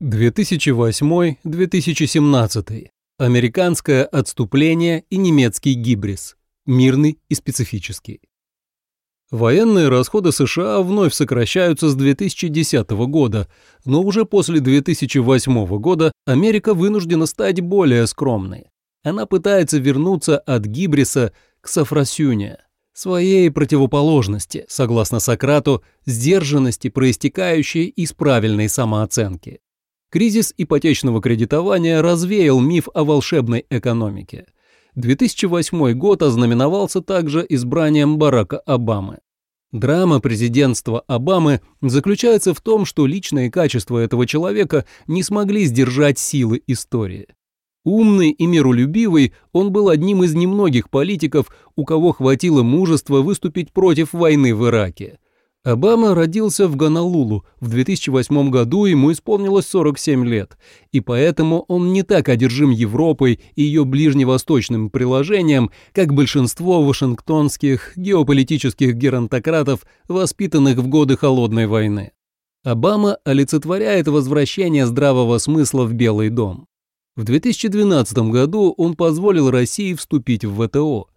2008-2017. Американское отступление и немецкий гибрис. Мирный и специфический. Военные расходы США вновь сокращаются с 2010 года, но уже после 2008 года Америка вынуждена стать более скромной. Она пытается вернуться от гибриса к сафросюне, своей противоположности, согласно Сократу, сдержанности, проистекающей из правильной самооценки. Кризис ипотечного кредитования развеял миф о волшебной экономике – 2008 год ознаменовался также избранием Барака Обамы. Драма президентства Обамы заключается в том, что личные качества этого человека не смогли сдержать силы истории. Умный и миролюбивый, он был одним из немногих политиков, у кого хватило мужества выступить против войны в Ираке – Обама родился в Гонолулу в 2008 году, ему исполнилось 47 лет, и поэтому он не так одержим Европой и ее ближневосточным приложением, как большинство вашингтонских геополитических геронтократов, воспитанных в годы Холодной войны. Обама олицетворяет возвращение здравого смысла в Белый дом. В 2012 году он позволил России вступить в ВТО.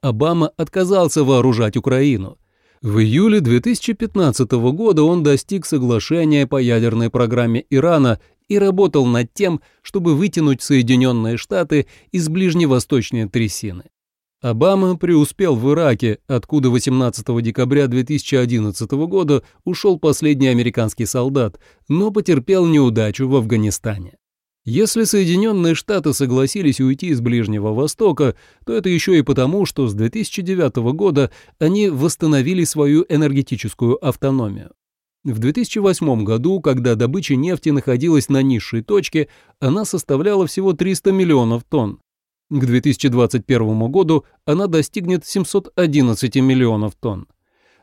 Обама отказался вооружать Украину – в июле 2015 года он достиг соглашения по ядерной программе Ирана и работал над тем, чтобы вытянуть Соединенные Штаты из ближневосточной трясины. Обама преуспел в Ираке, откуда 18 декабря 2011 года ушел последний американский солдат, но потерпел неудачу в Афганистане. Если Соединенные Штаты согласились уйти из Ближнего Востока, то это еще и потому, что с 2009 года они восстановили свою энергетическую автономию. В 2008 году, когда добыча нефти находилась на низшей точке, она составляла всего 300 миллионов тонн. К 2021 году она достигнет 711 миллионов тонн.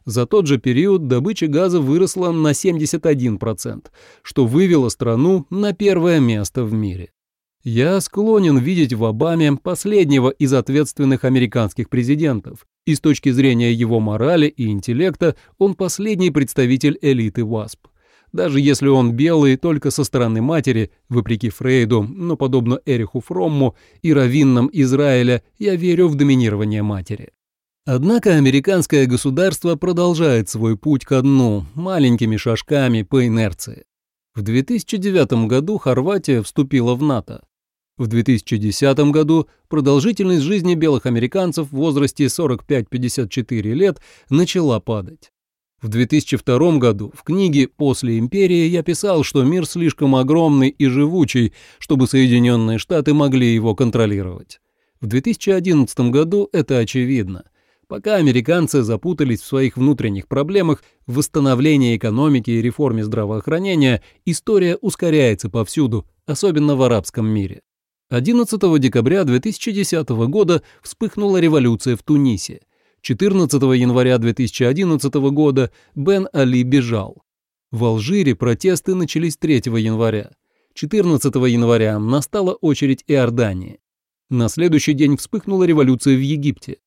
За тот же период добыча газа выросла на 71%, что вывело страну на первое место в мире. Я склонен видеть в Обаме последнего из ответственных американских президентов, и с точки зрения его морали и интеллекта он последний представитель элиты ВАСП. Даже если он белый только со стороны матери, вопреки Фрейду, но подобно Эриху Фромму и раввинам Израиля, я верю в доминирование матери. Однако американское государство продолжает свой путь ко дну маленькими шажками по инерции. В 2009 году Хорватия вступила в НАТО. В 2010 году продолжительность жизни белых американцев в возрасте 45-54 лет начала падать. В 2002 году в книге «После империи» я писал, что мир слишком огромный и живучий, чтобы Соединенные Штаты могли его контролировать. В 2011 году это очевидно – Пока американцы запутались в своих внутренних проблемах, в восстановлении экономики и реформе здравоохранения, история ускоряется повсюду, особенно в арабском мире. 11 декабря 2010 года вспыхнула революция в Тунисе. 14 января 2011 года Бен Али бежал. В Алжире протесты начались 3 января. 14 января настала очередь Иордании. На следующий день вспыхнула революция в Египте.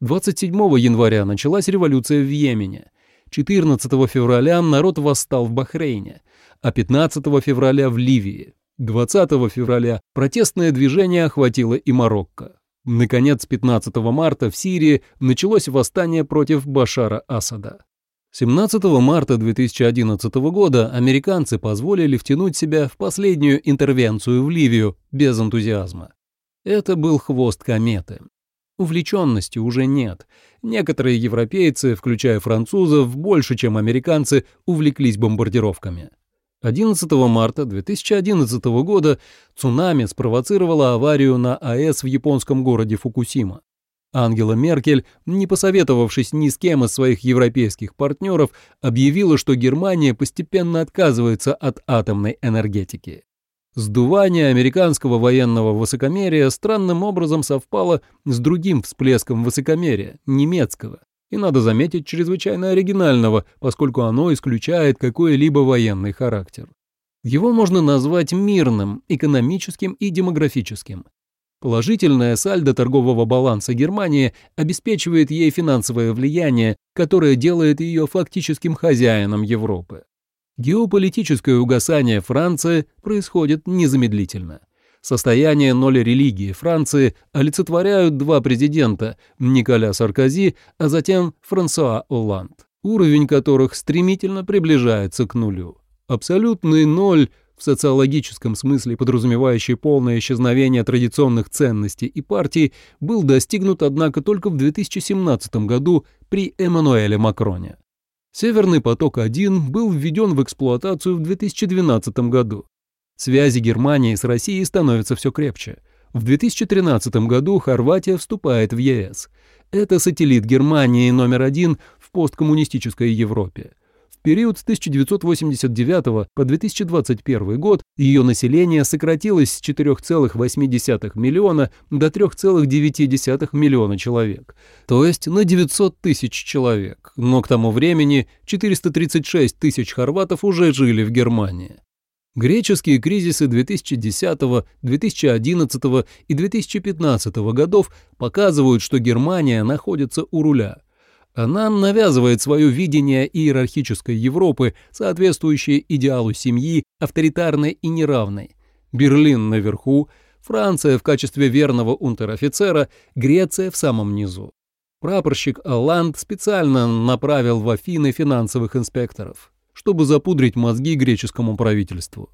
27 января началась революция в Йемене. 14 февраля народ восстал в Бахрейне, а 15 февраля в Ливии. 20 февраля протестное движение охватило и Марокко. Наконец, 15 марта в Сирии началось восстание против Башара Асада. 17 марта 2011 года американцы позволили втянуть себя в последнюю интервенцию в Ливию без энтузиазма. Это был хвост кометы. Увлеченности уже нет. Некоторые европейцы, включая французов, больше, чем американцы, увлеклись бомбардировками. 11 марта 2011 года цунами спровоцировало аварию на АЭС в японском городе Фукусима. Ангела Меркель, не посоветовавшись ни с кем из своих европейских партнеров, объявила, что Германия постепенно отказывается от атомной энергетики. Сдувание американского военного высокомерия странным образом совпало с другим всплеском высокомерия, немецкого, и, надо заметить, чрезвычайно оригинального, поскольку оно исключает какой-либо военный характер. Его можно назвать мирным, экономическим и демографическим. Положительное сальдо торгового баланса Германии обеспечивает ей финансовое влияние, которое делает ее фактическим хозяином Европы. Геополитическое угасание Франции происходит незамедлительно. Состояние ноль религии Франции олицетворяют два президента – Николя Саркози, а затем Франсуа Олланд, уровень которых стремительно приближается к нулю. Абсолютный ноль в социологическом смысле подразумевающий полное исчезновение традиционных ценностей и партий, был достигнут, однако, только в 2017 году при Эммануэле Макроне. «Северный поток-1» был введен в эксплуатацию в 2012 году. Связи Германии с Россией становятся все крепче. В 2013 году Хорватия вступает в ЕС. Это сателлит Германии номер один в посткоммунистической Европе период с 1989 по 2021 год ее население сократилось с 4,8 миллиона до 3,9 миллиона человек, то есть на 900 тысяч человек, но к тому времени 436 тысяч хорватов уже жили в Германии. Греческие кризисы 2010, 2011 и 2015 годов показывают, что Германия находится у руля – она навязывает свое видение иерархической Европы, соответствующее идеалу семьи, авторитарной и неравной. Берлин наверху, Франция в качестве верного унтер-офицера, Греция в самом низу. Прапорщик Алланд специально направил в Афины финансовых инспекторов, чтобы запудрить мозги греческому правительству.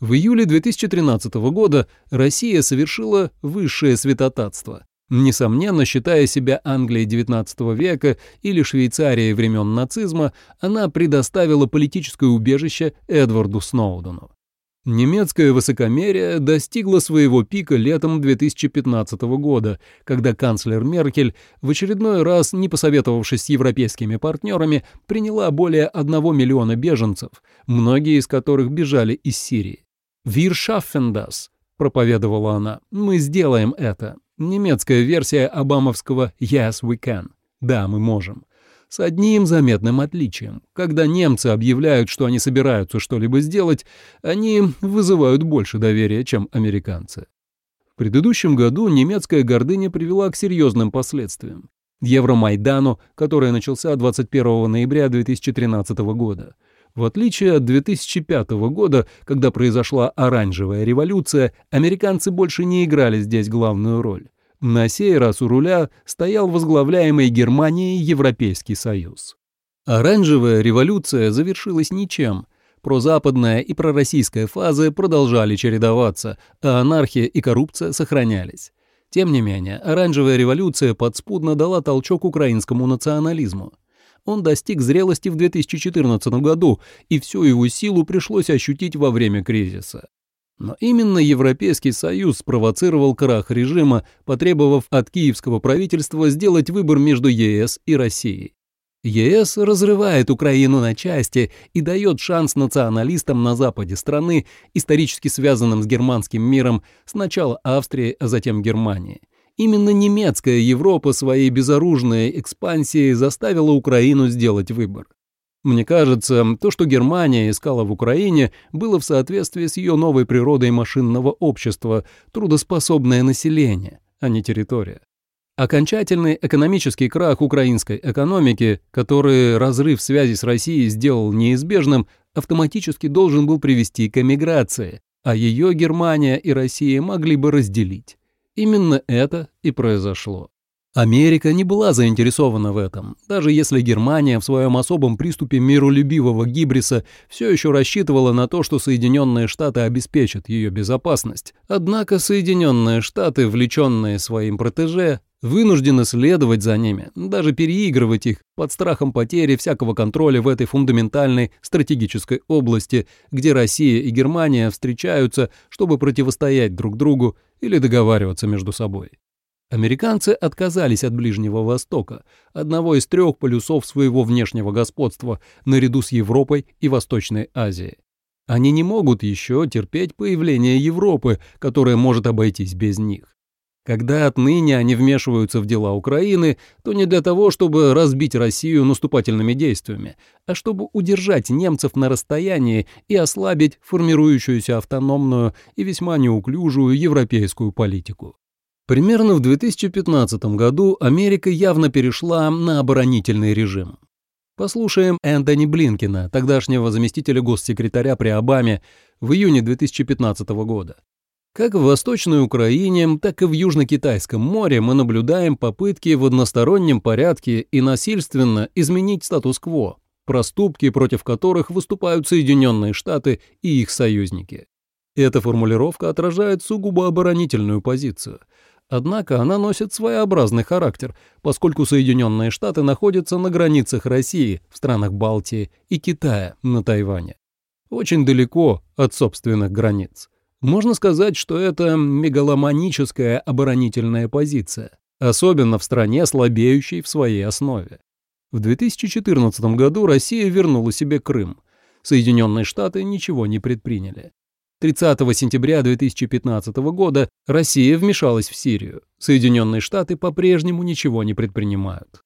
В июле 2013 года Россия совершила высшее святотатство, Несомненно, считая себя Англией XIX века или Швейцарией времен нацизма, она предоставила политическое убежище Эдварду Сноудену. Немецкое высокомерие достигло своего пика летом 2015 года, когда канцлер Меркель, в очередной раз не посоветовавшись с европейскими партнерами, приняла более 1 миллиона беженцев, многие из которых бежали из Сирии. «Wir schaffen das», — проповедовала она, — «мы сделаем это». Немецкая версия обамовского «Yes, we can» — «Да, мы можем». С одним заметным отличием. Когда немцы объявляют, что они собираются что-либо сделать, они вызывают больше доверия, чем американцы. В предыдущем году немецкая гордыня привела к серьезным последствиям. Евромайдану, который начался 21 ноября 2013 года. В отличие от 2005 года, когда произошла оранжевая революция, американцы больше не играли здесь главную роль. На сей раз у руля стоял возглавляемый Германией Европейский Союз. Оранжевая революция завершилась ничем. Прозападная и пророссийская фазы продолжали чередоваться, а анархия и коррупция сохранялись. Тем не менее, оранжевая революция подспудно дала толчок украинскому национализму он достиг зрелости в 2014 году, и всю его силу пришлось ощутить во время кризиса. Но именно Европейский Союз спровоцировал крах режима, потребовав от киевского правительства сделать выбор между ЕС и Россией. ЕС разрывает Украину на части и дает шанс националистам на западе страны, исторически связанным с германским миром, сначала Австрии, а затем Германии. Именно немецкая Европа своей безоружной экспансией заставила Украину сделать выбор. Мне кажется, то, что Германия искала в Украине, было в соответствии с ее новой природой машинного общества, трудоспособное население, а не территория. Окончательный экономический крах украинской экономики, который разрыв связи с Россией сделал неизбежным, автоматически должен был привести к эмиграции, а ее Германия и Россия могли бы разделить. Именно это и произошло. Америка не была заинтересована в этом, даже если Германия в своем особом приступе миролюбивого гибриса все еще рассчитывала на то, что Соединенные Штаты обеспечат ее безопасность. Однако Соединенные Штаты, влеченные своим протеже, вынуждены следовать за ними, даже переигрывать их под страхом потери всякого контроля в этой фундаментальной стратегической области, где Россия и Германия встречаются, чтобы противостоять друг другу или договариваться между собой. Американцы отказались от Ближнего Востока, одного из трех полюсов своего внешнего господства, наряду с Европой и Восточной Азией. Они не могут еще терпеть появление Европы, которая может обойтись без них. Когда отныне они вмешиваются в дела Украины, то не для того, чтобы разбить Россию наступательными действиями, а чтобы удержать немцев на расстоянии и ослабить формирующуюся автономную и весьма неуклюжую европейскую политику. Примерно в 2015 году Америка явно перешла на оборонительный режим. Послушаем Энтони Блинкина, тогдашнего заместителя госсекретаря при Обаме, в июне 2015 года. Как в Восточной Украине, так и в Южно-Китайском море мы наблюдаем попытки в одностороннем порядке и насильственно изменить статус-кво, проступки против которых выступают Соединенные Штаты и их союзники. Эта формулировка отражает сугубо оборонительную позицию. Однако она носит своеобразный характер, поскольку Соединенные Штаты находятся на границах России, в странах Балтии и Китая на Тайване. Очень далеко от собственных границ. Можно сказать, что это мегаломаническая оборонительная позиция, особенно в стране, слабеющей в своей основе. В 2014 году Россия вернула себе Крым. Соединенные Штаты ничего не предприняли. 30 сентября 2015 года Россия вмешалась в Сирию. Соединенные Штаты по-прежнему ничего не предпринимают.